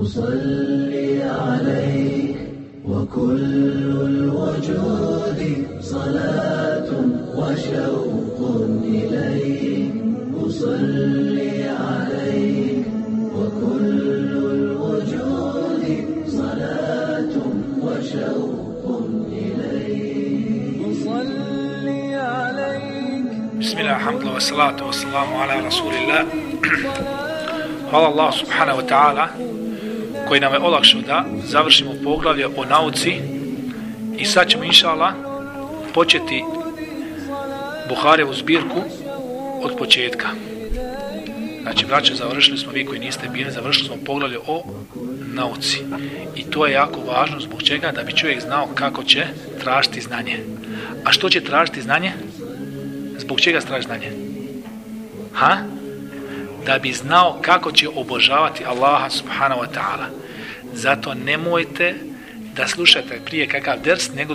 أصلي عليك وكل الوجود صلاة وشوق إليك. أصلي عليك وكل الوجود صلاة وشوق إليك. أصلي عليك بسم الله الحمد لله والصلاة والسلام على رسول الله. Allah subhanahu wa ta'ala koji nam je olakšao da završimo poglavlje o nauci i sad ćemo inša Allah početi Buharevu zbirku od početka. Znači, braće, završili smo, vi koji niste bili, završili smo poglavlje o nauci. I to je jako važno zbog čega da bi čovjek znao kako će tražiti znanje. A što će tražiti znanje? Zbog čega traži znanje? Ha? Da bi znao kako će obožavati Allaha subhanahu wa ta'ala. Zato nemojte da slušate prije kakav ders, nego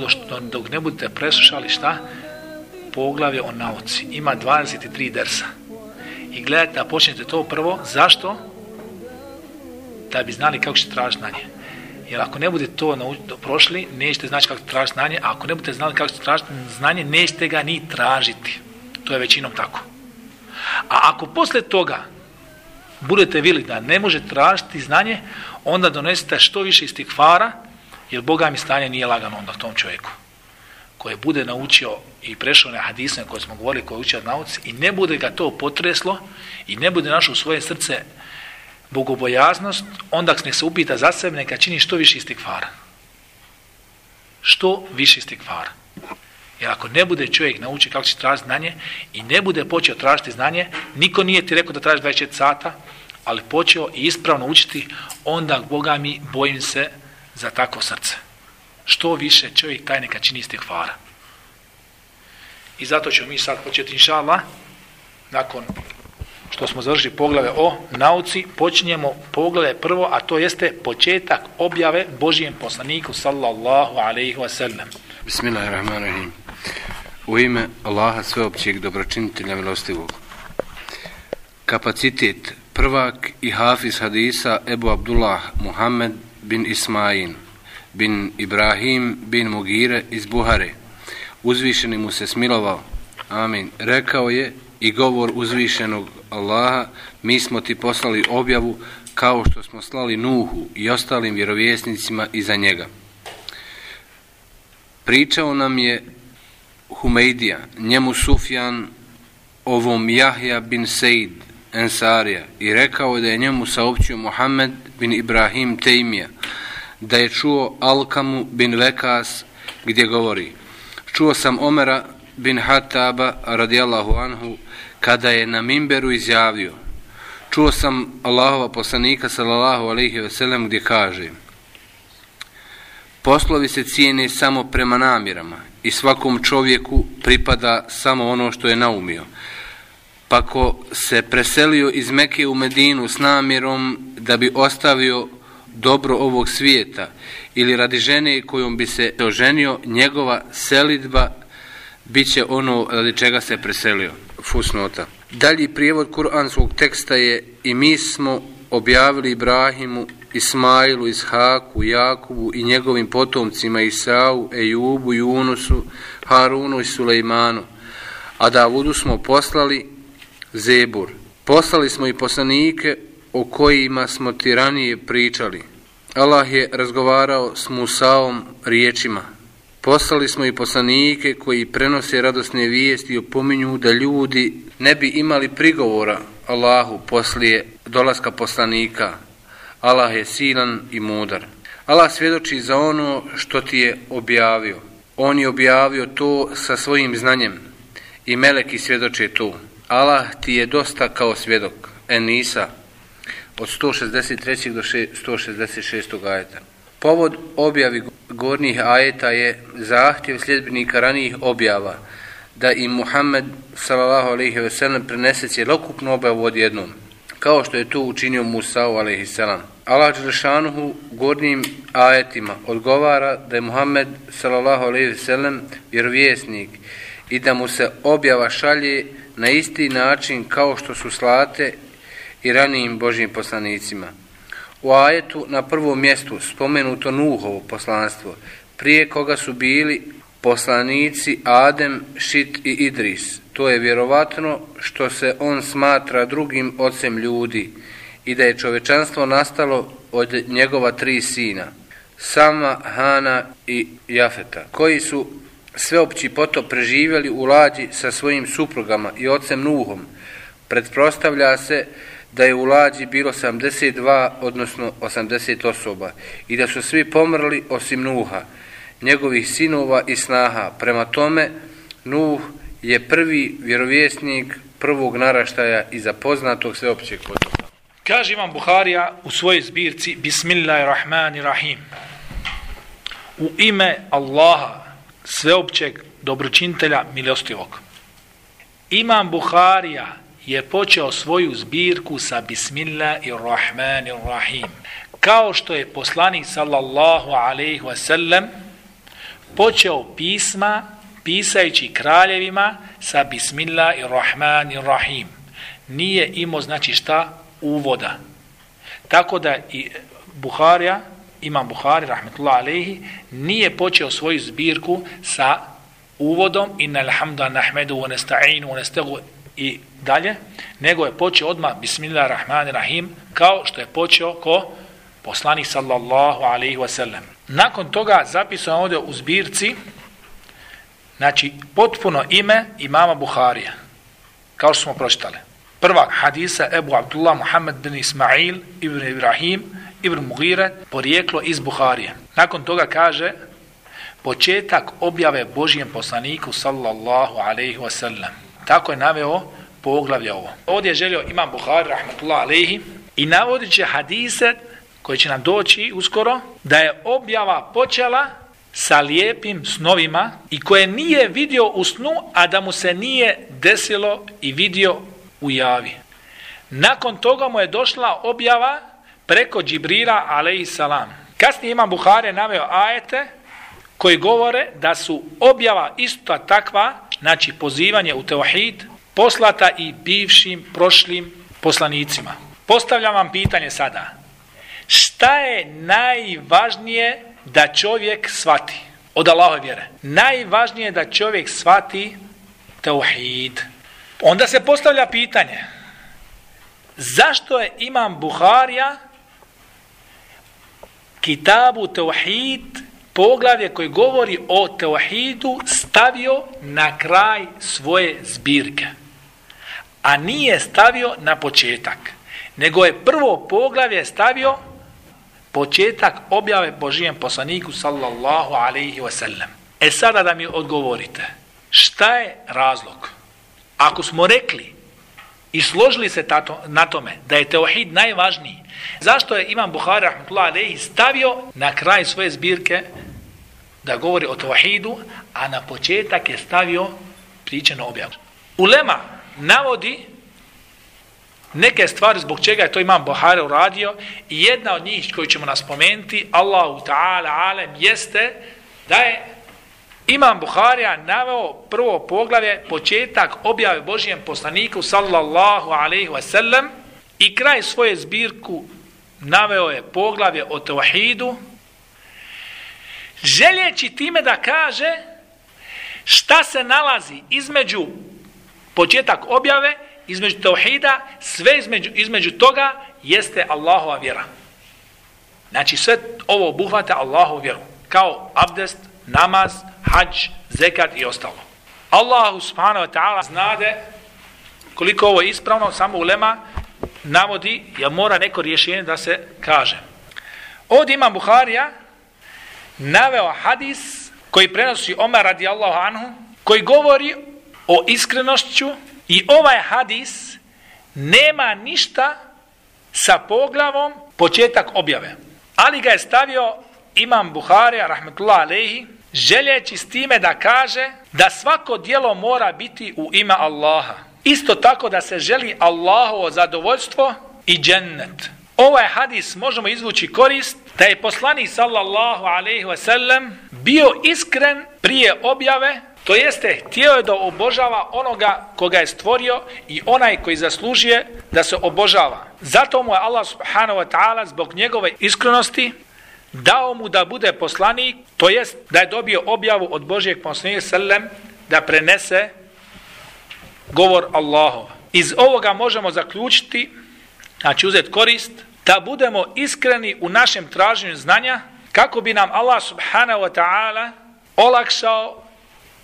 dok ne budete preslušali šta? Poglavlje o nauci. Ima 23 dersa. I gledajte da počnete to prvo. Zašto? Da bi znali kako će tražiti znanje. Jer ako ne budete to prošli, nećete znači kako tražiti znanje, a ako ne budete znali kako tražiti znanje, nećete ga ni tražiti. To je većinom tako. A ako posle toga budete vili da ne može tražiti znanje, onda donesite što više istikvara, jer Boga mi stanje nije lagano onda tom čovjeku. Koji bude naučio i prešao na hadisne koje smo govorili, koji učio nauci i ne bude ga to potreslo i ne bude našao u svoje srce bogobojaznost, onda nek se upita za sebe, neka čini što više istikvara. Što više istikvara. Jer ako ne bude čovjek nauči kako će tražiti znanje i ne bude počeo tražiti znanje, niko nije ti rekao da tražiš 24 sata, ali počeo i ispravno učiti, onda, Boga mi, bojim se za tako srce. Što više čovjek taj neka čini hvara. I zato ćemo mi sad početi, inša Allah, nakon što smo završili poglave o nauci, počinjemo poglave prvo, a to jeste početak objave Božijem poslaniku, sallallahu alaihi wa sallam. Bismillahirrahmanirrahim. U ime Allaha sveopćeg dobročinitelja milostivog. Kapacitet prvak i hafiz hadisa Ebu Abdullah Muhammed bin Ismail bin Ibrahim bin Mugire iz Buhare. Uzvišeni mu se smilovao. Amin. Rekao je i govor uzvišenog Allaha, mi smo ti poslali objavu kao što smo slali Nuhu i ostalim vjerovjesnicima iza njega. Pričao nam je Humeidija, njemu Sufjan, ovom Jahja bin Sejd, Ensarija, i rekao da je njemu saopćio Muhammed bin Ibrahim Tejmija, da je čuo Alkamu bin Vekas, gdje govori, čuo sam Omera bin Hataba, radijallahu anhu, kada je na Mimberu izjavio, čuo sam Allahova poslanika, sallallahu alaihi veselem, gdje kaže, Poslovi se cijene samo prema namjerama i svakom čovjeku pripada samo ono što je naumio. Pa ko se preselio iz Meke u Medinu s namjerom da bi ostavio dobro ovog svijeta ili radi žene kojom bi se oženio, njegova selidba bit će ono radi čega se preselio. Fusnota. Dalji prijevod kuranskog teksta je i mi smo objavili Ibrahimu Ismailu, Ishaku, Jakubu i njegovim potomcima Isau, Ejubu, Junusu, Harunu i Sulejmanu. A Davudu smo poslali Zebur. Poslali smo i poslanike o kojima smo ti ranije pričali. Allah je razgovarao s Musaom riječima. Poslali smo i poslanike koji prenose radosne vijesti i opominju da ljudi ne bi imali prigovora Allahu poslije dolaska poslanika. Allah je silan i mudar. Allah svjedoči za ono što ti je objavio. On je objavio to sa svojim znanjem i meleki svjedoče to. Allah ti je dosta kao svjedok. Enisa od 163. do 166. ajeta. Povod objavi gornjih ajeta je zahtjev sljedbenika ranijih objava da im Muhammed sellem prenese cjelokupnu objavu odjednom kao što je to učinio Musa alejhi selam. Allah dželešanuhu gornjim ajetima odgovara da je Muhammed sellem vjerovjesnik i da mu se objava šalje na isti način kao što su slate i ranijim Božjim poslanicima. U ajetu na prvom mjestu spomenuto Nuhovo poslanstvo, prije koga su bili poslanici Adem, Šit i Idris. To je vjerovatno što se on smatra drugim ocem ljudi i da je čovečanstvo nastalo od njegova tri sina, Sama, Hana i Jafeta, koji su sveopći potop preživjeli u lađi sa svojim suprugama i ocem Nuhom. Pretpostavlja se da je u lađi bilo 72, odnosno 80 osoba i da su svi pomrli osim Nuha, njegovih sinova i snaha. Prema tome, Nuh je prvi vjerovjesnik prvog naraštaja i zapoznatog sveopćeg potopa. Kaže Imam Buharija u svojoj zbirci Bismillahirrahmanirrahim. U ime Allaha, sveopćeg dobročinitelja milostivog. Imam Buharija je počeo svoju zbirku sa Bismillahirrahmanirrahim. Kao što je poslanik sallallahu alaihi wasallam počeo pisma pisajući kraljevima sa Bismillahirrahmanirrahim. Nije imao znači šta uvoda. Tako da i Buharija, Imam Buhari, rahmetullah alaihi, nije počeo svoju zbirku sa uvodom inna alhamdu nahmedu wa nasta'inu wa i dalje, nego je počeo odmah bismillahirrahmanirrahim kao što je počeo ko poslanik sallallahu alaihi wa sallam. Nakon toga zapisano ovdje u zbirci znači potpuno ime imama Buharija kao što smo pročitali. Prva hadisa Ebu Abdullah Muhammed bin Ismail ibn Ibrahim ibn Mugire porijeklo iz Buharije. Nakon toga kaže početak objave Božijem poslaniku sallallahu alaihi wa sallam. Tako je naveo poglavlje ovo. Ovdje je želio imam Buhari rahmatullah alaihi i navodit će hadise koji će nam doći uskoro da je objava počela sa lijepim snovima i koje nije vidio u snu, a da mu se nije desilo i vidio u javi. Nakon toga mu je došla objava preko Džibrila alaihissalam. Kasnije imam Buhare naveo ajete koji govore da su objava isto takva, znači pozivanje u teohid, poslata i bivšim, prošlim poslanicima. Postavljam vam pitanje sada. Šta je najvažnije da čovjek svati od Allahove vjere? Najvažnije je da čovjek svati teohid. Onda se postavlja pitanje zašto je imam Buharija kitabu teohid poglavlje koji govori o teohidu stavio na kraj svoje zbirke. A nije stavio na početak. Nego je prvo poglavlje stavio početak objave Božijem poslaniku sallallahu alaihi wasallam. E sada da mi odgovorite, šta je razlog? Ako smo rekli i složili se tato, na tome da je teohid najvažniji, zašto je Imam Buhari rahmatullah alaihi stavio na kraj svoje zbirke da govori o teohidu, a na početak je stavio pričano objavu. Ulema navodi neke stvari zbog čega je to Imam Buhari uradio i jedna od njih koju ćemo nas spomenuti, Allahu ta'ala alem, jeste da je Imam Buharija naveo prvo poglavlje početak objave Božijem poslaniku sallallahu alaihi wa sallam i kraj svoje zbirku naveo je poglavlje o tevahidu željeći time da kaže šta se nalazi između početak objave, između tevhida, sve između, između toga jeste Allahova vjera. Znači sve ovo obuhvata Allahovu vjeru. Kao abdest, namaz, hađ, zekat i ostalo. Allahu subhanahu wa ta'ala znade koliko ovo je ispravno, samo ulema navodi, jer mora neko rješenje da se kaže. Ovdje ima Buharija naveo hadis koji prenosi Omer radijallahu anhu, koji govori o iskrenošću i ovaj hadis nema ništa sa poglavom početak objave. Ali ga je stavio imam Buharija, rahmetullah alaihi, željeći s time da kaže da svako dijelo mora biti u ime Allaha. Isto tako da se želi Allahovo zadovoljstvo i džennet. Ovaj hadis možemo izvući korist da je poslanik sallallahu alaihi wasallam bio iskren prije objave To jeste, htio je da obožava onoga koga je stvorio i onaj koji zaslužuje da se obožava. Zato mu je Allah subhanahu wa ta'ala zbog njegove iskrenosti dao mu da bude poslanik, to jest da je dobio objavu od Božijeg poslanika sallam da prenese govor Allahova. Iz ovoga možemo zaključiti, znači uzeti korist, da budemo iskreni u našem traženju znanja, kako bi nam Allah subhanahu wa ta'ala olakšao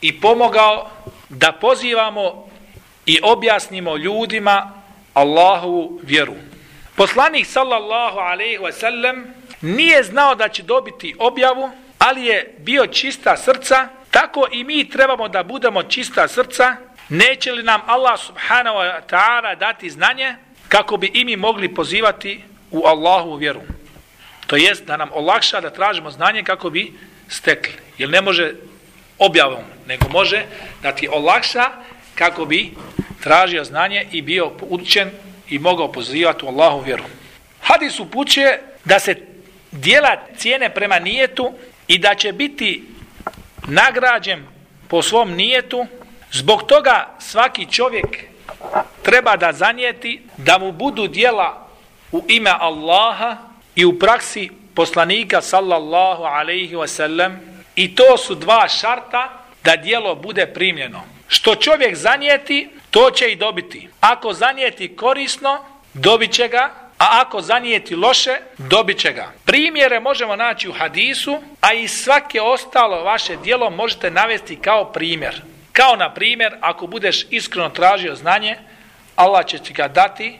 i pomogao da pozivamo i objasnimo ljudima Allahovu vjeru. Poslanik sallallahu alaihi wa sallam nije znao da će dobiti objavu, ali je bio čista srca, tako i mi trebamo da budemo čista srca, neće li nam Allah subhanahu wa ta'ala dati znanje kako bi i mi mogli pozivati u Allahovu vjeru. To jest da nam olakša da tražimo znanje kako bi stekli. Jer ne može objavom, nego može da ti olakša kako bi tražio znanje i bio učen i mogao pozivati u Allahu vjeru. Hadis upućuje da se dijela cijene prema nijetu i da će biti nagrađen po svom nijetu. Zbog toga svaki čovjek treba da zanijeti da mu budu dijela u ime Allaha i u praksi poslanika sallallahu alaihi wasallam i to su dva šarta da dijelo bude primljeno. Što čovjek zanijeti, to će i dobiti. Ako zanijeti korisno, dobit će ga, a ako zanijeti loše, dobit će ga. Primjere možemo naći u hadisu, a i svake ostalo vaše dijelo možete navesti kao primjer. Kao na primjer, ako budeš iskreno tražio znanje, Allah će ti ga dati,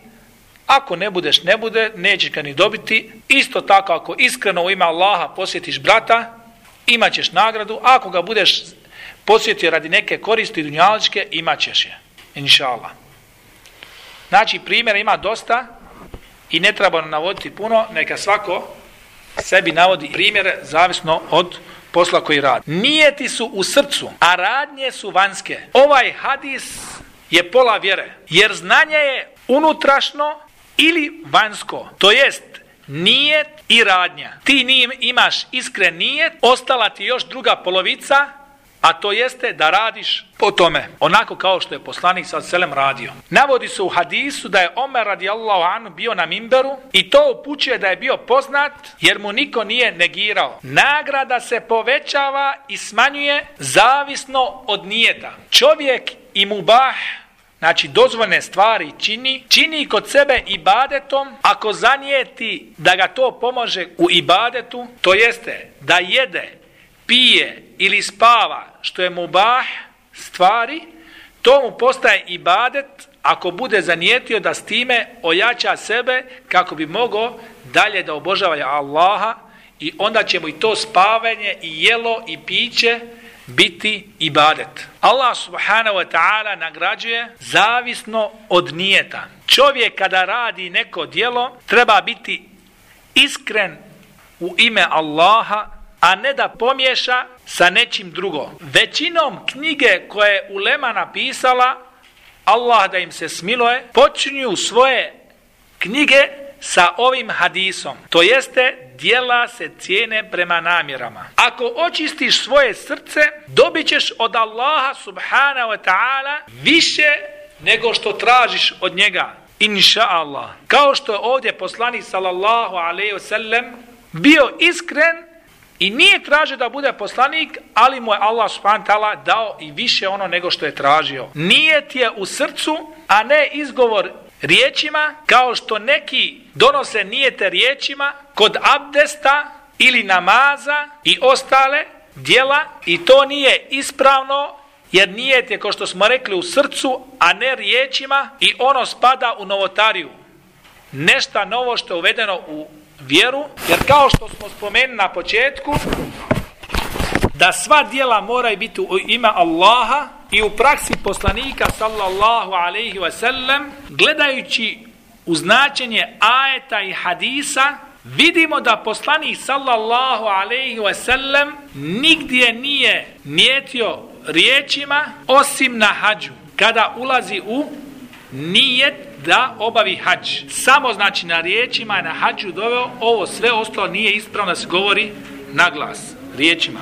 ako ne budeš, ne bude, nećeš ga ni dobiti. Isto tako, ako iskreno u ime Allaha posjetiš brata, imat ćeš nagradu. Ako ga budeš posjetio radi neke koristi dunjaličke, imat ćeš je. Inša Allah. Znači, primjera ima dosta i ne treba navoditi puno, neka svako sebi navodi primjere zavisno od posla koji radi. Nijeti su u srcu, a radnje su vanjske. Ovaj hadis je pola vjere, jer znanje je unutrašno ili vanjsko. To jest, nijet i radnja. Ti imaš iskren nijet, ostala ti još druga polovica, a to jeste da radiš po tome, onako kao što je poslanik sa selem radio. Navodi se u hadisu da je Omer radijallahu anhu bio na mimberu i to upućuje da je bio poznat jer mu niko nije negirao. Nagrada se povećava i smanjuje zavisno od nijeta. Čovjek i mubah znači dozvoljene stvari čini, čini kod sebe ibadetom, ako zanijeti da ga to pomože u ibadetu, to jeste da jede, pije ili spava, što je mubah stvari, to mu postaje ibadet ako bude zanijetio da s time ojača sebe kako bi mogao dalje da obožava Allaha i onda će mu i to spavanje i jelo i piće biti ibadet. Allah subhanahu wa ta'ala nagrađuje zavisno od nijeta. Čovjek kada radi neko djelo treba biti iskren u ime Allaha, a ne da pomješa sa nečim drugom. Većinom knjige koje je Ulema napisala, Allah da im se smiluje, počinju svoje knjige sa ovim hadisom. To jeste, dijela se cijene prema namjerama. Ako očistiš svoje srce, dobit ćeš od Allaha subhanahu wa ta'ala više nego što tražiš od njega. Inša Allah. Kao što je ovdje poslanik sallallahu alaihi wasallam bio iskren i nije tražio da bude poslanik, ali mu je Allah subhanahu dao i više ono nego što je tražio. Nijet je u srcu, a ne izgovor riječima, kao što neki donose nijete riječima kod abdesta ili namaza i ostale dijela i to nije ispravno jer nijet je, kao što smo rekli, u srcu, a ne riječima i ono spada u novotariju. Nešta novo što je uvedeno u vjeru, jer kao što smo spomenuli na početku, da sva dijela moraju biti u ime Allaha i u praksi poslanika sallallahu alaihi wa sallam, gledajući u značenje ajeta i hadisa, vidimo da poslanik sallallahu alaihi wa sallam nigdje nije nijetio riječima osim na hađu. Kada ulazi u nijet da obavi hađ. Samo znači na riječima na hađu doveo, ovo sve ostalo nije ispravno da se govori na glas, riječima,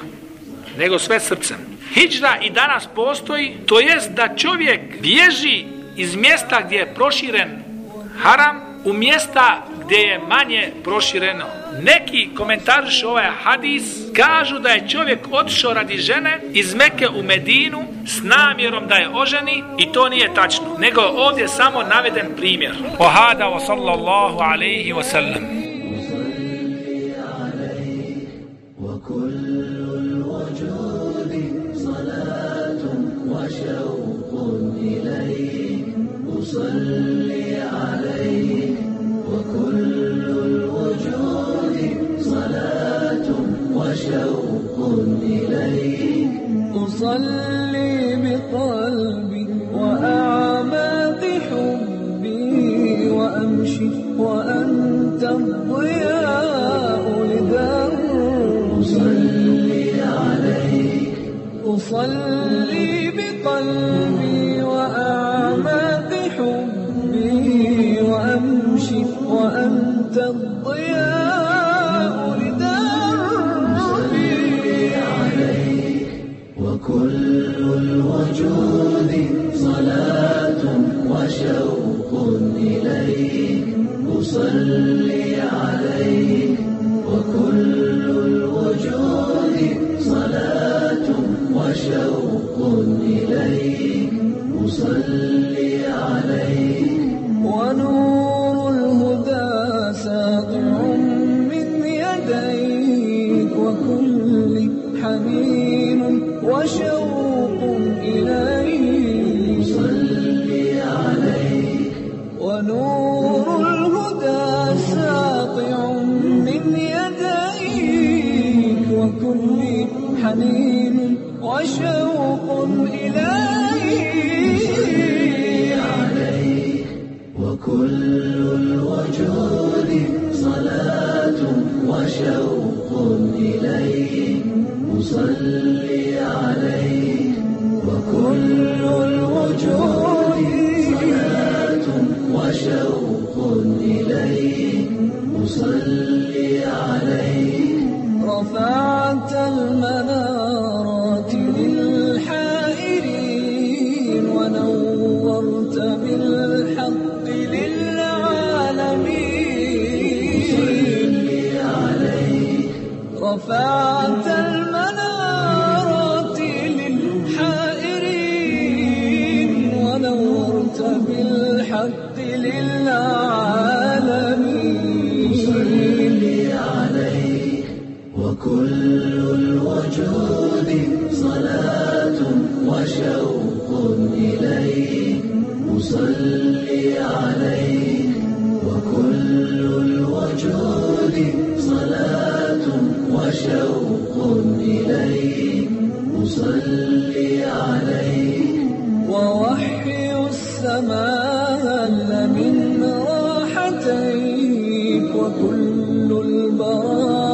nego sve srcem. Hidžra i danas postoji, to jest da čovjek bježi iz mjesta gdje je proširen haram u mjesta gdje je manje prošireno. Neki komentarišu ovaj hadis kažu da je čovjek otišao radi žene iz Meke u Medinu s namjerom da je oženi i to nije tačno. Nego ovdje samo naveden primjer. Ohada wa sallallahu alaihi wa sallam. أصلي عليه وكل الوجود صلاة وشوق إليه. أصلي وأنت الضياء لدربي وكل الوجود صلاة وشوق إليك. أصلي عليك. وكل الوجود صلاة وشوق إليك. أصلي أصلي بالحق للعالمين. صلي عليك وكل الوجود صلاة وشوق إليك. أصلي عليك. وكل الوجود صلاة وشوق إليك. أصلي وكل البرار